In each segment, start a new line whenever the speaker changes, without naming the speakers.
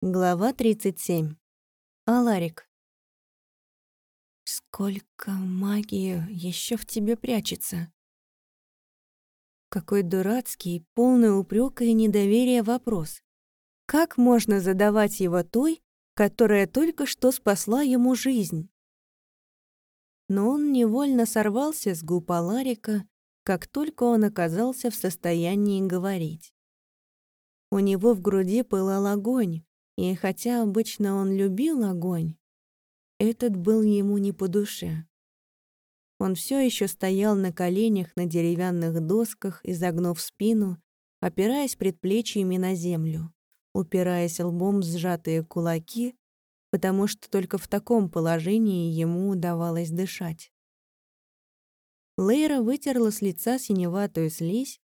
Глава 37. Аларик. Сколько магии еще в тебе прячется? Какой дурацкий, полный упрека и недоверия вопрос. Как можно задавать его той, которая только что спасла ему жизнь? Но он невольно сорвался с губ Аларика, как только он оказался в состоянии говорить. У него в груди пылал огонь, и хотя обычно он любил огонь, этот был ему не по душе. Он все еще стоял на коленях на деревянных досках, изогнув спину, опираясь предплечьями на землю, упираясь лбом в сжатые кулаки, потому что только в таком положении ему удавалось дышать. Лейра вытерла с лица синеватую слизь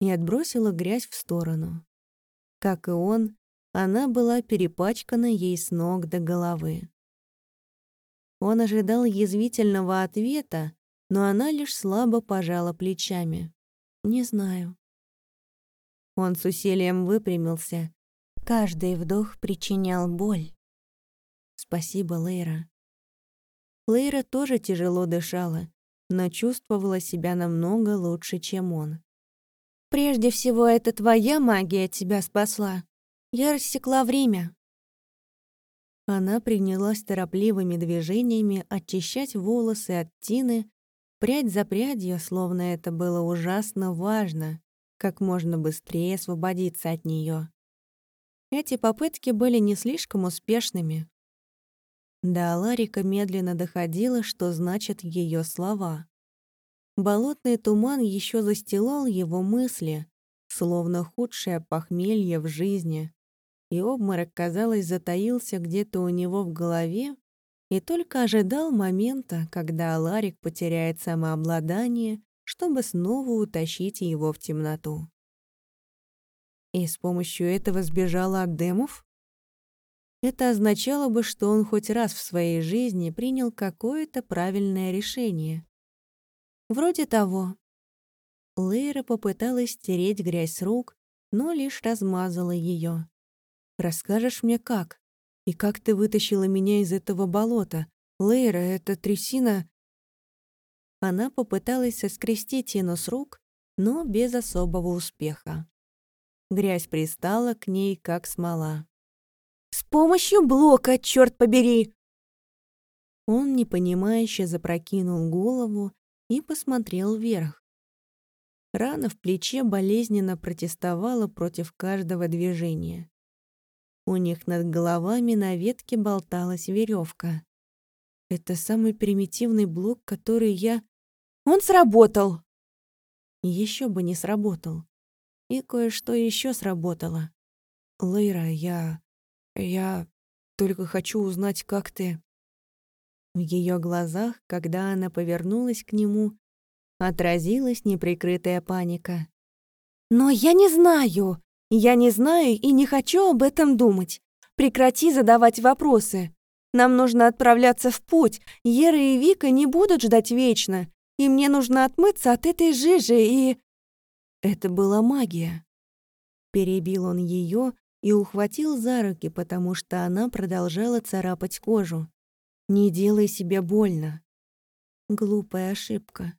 и отбросила грязь в сторону. Как и он, она была перепачкана ей с ног до головы. Он ожидал язвительного ответа, но она лишь слабо пожала плечами. «Не знаю». Он с усилием выпрямился. Каждый вдох причинял боль. «Спасибо, Лейра». Лейра тоже тяжело дышала, но чувствовала себя намного лучше, чем он. «Прежде всего, это твоя магия тебя спасла», я рассекла время. Она принялась торопливыми движениями очищать волосы от тины, прядь за прядью, словно это было ужасно важно, как можно быстрее освободиться от нее. Эти попытки были не слишком успешными. До Аларика медленно доходило, что значат ее слова. Болотный туман еще застилал его мысли, словно худшее похмелье в жизни и обморок, казалось, затаился где-то у него в голове и только ожидал момента, когда Аларик потеряет самообладание, чтобы снова утащить его в темноту. И с помощью этого сбежала от демов? Это означало бы, что он хоть раз в своей жизни принял какое-то правильное решение. Вроде того. Лейра попыталась стереть грязь с рук, но лишь размазала ее. Расскажешь мне, как? И как ты вытащила меня из этого болота? Лейра, эта трясина...» Она попыталась соскрести Тину с рук, но без особого успеха. Грязь пристала к ней, как смола. «С помощью блока, черт побери!» Он непонимающе запрокинул голову и посмотрел вверх. Рана в плече болезненно протестовала против каждого движения. У них над головами на ветке болталась веревка. Это самый примитивный блок, который я... Он сработал! Еще бы не сработал. И кое-что еще сработало. Лейра, я... Я только хочу узнать, как ты... В ее глазах, когда она повернулась к нему, отразилась неприкрытая паника. «Но я не знаю! Я не знаю и не хочу об этом думать. Прекрати задавать вопросы. Нам нужно отправляться в путь. Ера и Вика не будут ждать вечно. И мне нужно отмыться от этой жижи и... Это была магия. Перебил он ее и ухватил за руки, потому что она продолжала царапать кожу. «Не делай себе больно». Глупая ошибка.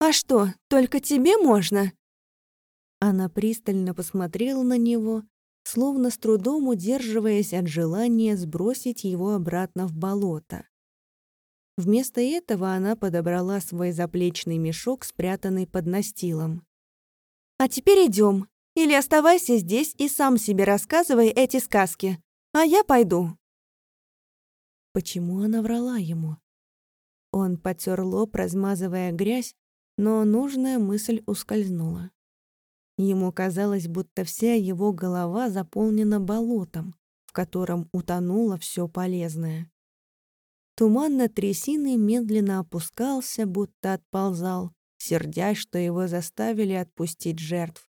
«А что, только тебе можно?» Она пристально посмотрела на него, словно с трудом удерживаясь от желания сбросить его обратно в болото. Вместо этого она подобрала свой заплечный мешок, спрятанный под настилом. «А теперь идем. Или оставайся здесь и сам себе рассказывай эти сказки, а я пойду». Почему она врала ему? Он потер лоб, размазывая грязь, но нужная мысль ускользнула. Ему казалось, будто вся его голова заполнена болотом, в котором утонуло все полезное. Туман на трясины медленно опускался, будто отползал, сердясь, что его заставили отпустить жертв.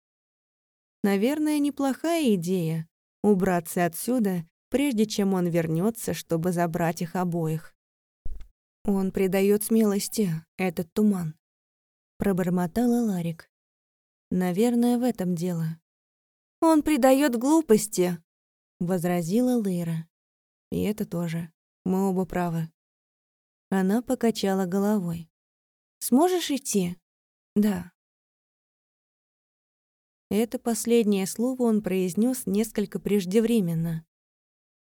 Наверное, неплохая идея — убраться отсюда, прежде чем он вернется, чтобы забрать их обоих. Он придает смелости, этот туман. Пробормотала Ларик. Наверное, в этом дело. Он придает глупости. — возразила Лейра. «И это тоже. Мы оба правы». Она покачала головой. «Сможешь идти?» «Да». Это последнее слово он произнес несколько преждевременно.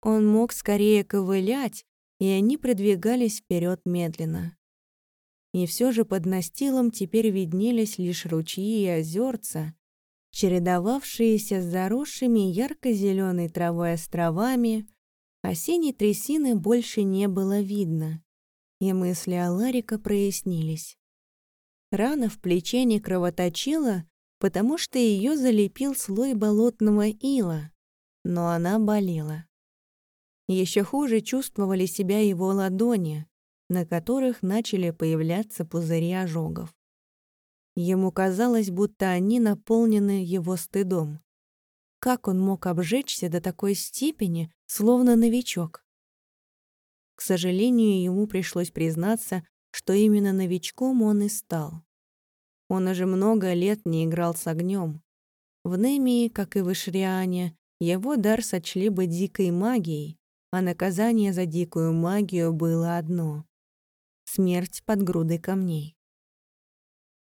Он мог скорее ковылять, и они продвигались вперед медленно. И все же под настилом теперь виднелись лишь ручьи и озерца, чередовавшиеся с заросшими ярко-зеленой травой островами, осенней трясины больше не было видно, и мысли Аларика прояснились. Рана в плече не кровоточила, потому что ее залепил слой болотного ила, но она болела. Еще хуже чувствовали себя его ладони, на которых начали появляться пузыри ожогов. Ему казалось, будто они наполнены его стыдом. Как он мог обжечься до такой степени, словно новичок? К сожалению, ему пришлось признаться, что именно новичком он и стал. Он уже много лет не играл с огнем. В Немии, как и в Ишриане, его дар сочли бы дикой магией, а наказание за дикую магию было одно — смерть под грудой камней.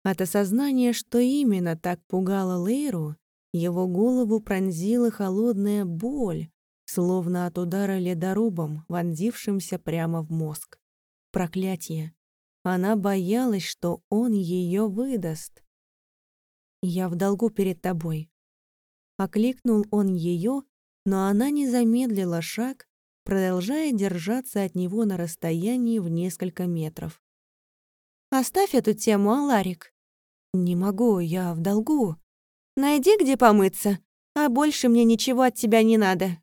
От осознания, что именно так пугало Лейру, его голову пронзила холодная боль, словно от удара ледорубом, вонзившимся прямо в мозг. Проклятие. Она боялась, что он ее выдаст. «Я в долгу перед тобой». Окликнул он ее, но она не замедлила шаг, продолжая держаться от него на расстоянии в несколько метров. «Оставь эту тему, Аларик». «Не могу, я в долгу». «Найди, где помыться, а больше мне ничего от тебя не надо».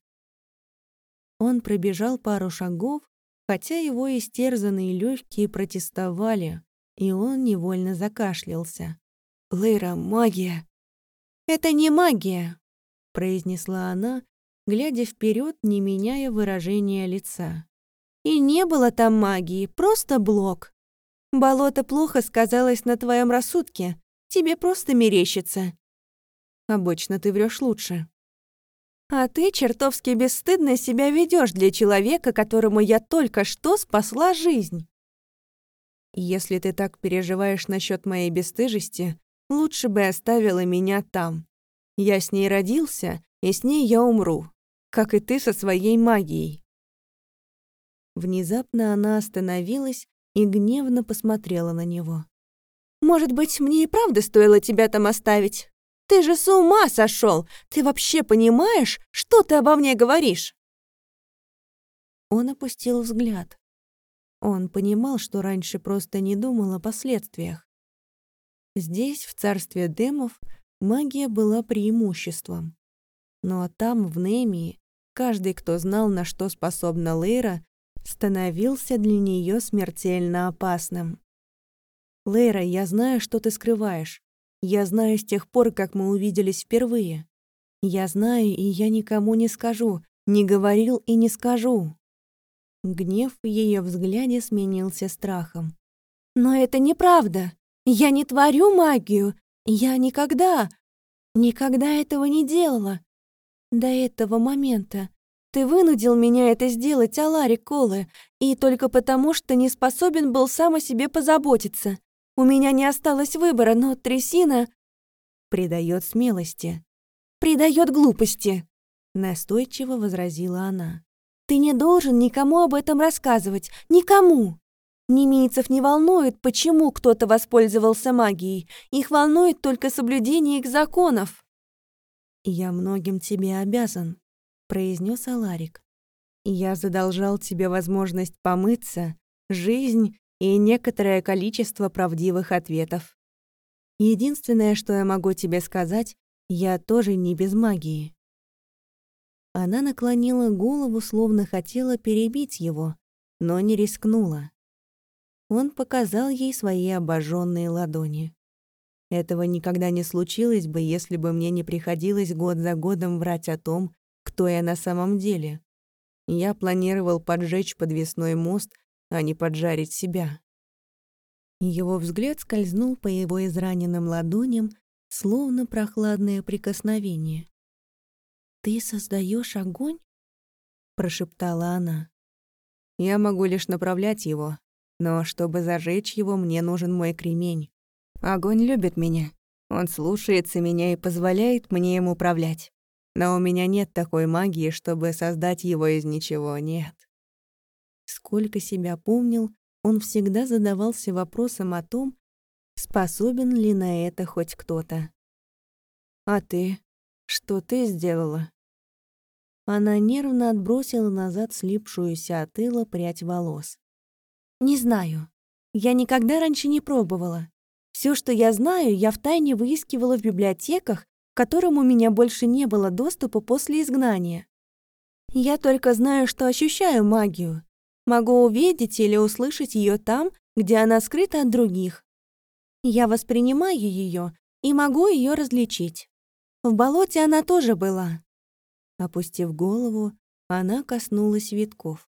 Он пробежал пару шагов, хотя его истерзанные легкие протестовали, и он невольно закашлялся. «Лейра, магия!» «Это не магия!» — произнесла она, глядя вперед, не меняя выражения лица. «И не было там магии, просто блок. Болото плохо сказалось на твоем рассудке, тебе просто мерещится». «Обычно ты врешь лучше», а ты чертовски бесстыдно себя ведешь для человека, которому я только что спасла жизнь. Если ты так переживаешь насчет моей бесстыжести, лучше бы оставила меня там. Я с ней родился, и с ней я умру, как и ты со своей магией. Внезапно она остановилась и гневно посмотрела на него. «Может быть, мне и правда стоило тебя там оставить?» Ты же с ума сошел! Ты вообще понимаешь, что ты обо мне говоришь?» Он опустил взгляд. Он понимал, что раньше просто не думал о последствиях. Здесь, в царстве демов, магия была преимуществом. Но там, в Немии, каждый, кто знал, на что способна Лейра, становился для нее смертельно опасным. «Лейра, я знаю, что ты скрываешь. Я знаю с тех пор, как мы увиделись впервые. Я знаю, и я никому не скажу, не говорил и не скажу». Гнев в ее взгляде сменился страхом. «Но это неправда. Я не творю магию. Я никогда, никогда этого не делала. До этого момента. Ты вынудил меня это сделать, Алари Колы, и только потому, что не способен был сам о себе позаботиться. У меня не осталось выбора, но трясина придает смелости, придает глупости, настойчиво возразила она. Ты не должен никому об этом рассказывать, никому. Немийцев не волнует, почему кто-то воспользовался магией. Их волнует только соблюдение их законов. «Я многим тебе обязан», — произнес Аларик. «Я задолжал тебе возможность помыться, жизнь и некоторое количество правдивых ответов. Единственное, что я могу тебе сказать, я тоже не без магии. Она наклонила голову, словно хотела перебить его, но не рискнула. Он показал ей свои обожженные ладони. Этого никогда не случилось бы, если бы мне не приходилось год за годом врать о том, кто я на самом деле. Я планировал поджечь подвесной мост а не поджарить себя. Его взгляд скользнул по его израненным ладоням, словно прохладное прикосновение. «Ты создаешь огонь?» — прошептала она. «Я могу лишь направлять его, но чтобы зажечь его, мне нужен мой кремень. Огонь любит меня. Он слушается меня и позволяет мне им управлять. Но у меня нет такой магии, чтобы создать его из ничего, нет». Сколько себя помнил, он всегда задавался вопросом о том, способен ли на это хоть кто-то. «А ты? Что ты сделала?» Она нервно отбросила назад слипшуюся от тыла прядь волос. «Не знаю. Я никогда раньше не пробовала. Все, что я знаю, я втайне выискивала в библиотеках, к которым у меня больше не было доступа после изгнания. Я только знаю, что ощущаю магию. Могу увидеть или услышать ее там, где она скрыта от других. Я воспринимаю ее и могу ее различить. В болоте она тоже была. Опустив голову, она коснулась витков.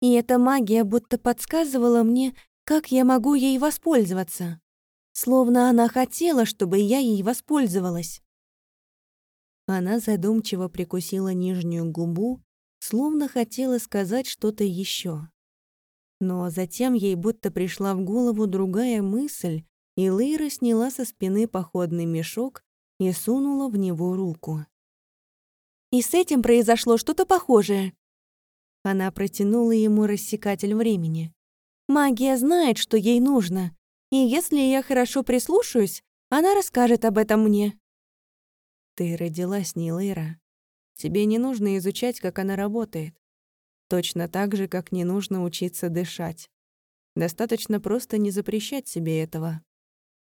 И эта магия будто подсказывала мне, как я могу ей воспользоваться. Словно она хотела, чтобы я ей воспользовалась. Она задумчиво прикусила нижнюю губу, словно хотела сказать что-то еще. Но затем ей будто пришла в голову другая мысль, и Лейра сняла со спины походный мешок и сунула в него руку. «И с этим произошло что-то похожее». Она протянула ему рассекатель времени. «Магия знает, что ей нужно, и если я хорошо прислушаюсь, она расскажет об этом мне».
«Ты родилась, не Лейра. Тебе не нужно изучать, как она работает. Точно так же, как не нужно учиться дышать. Достаточно просто не запрещать себе этого.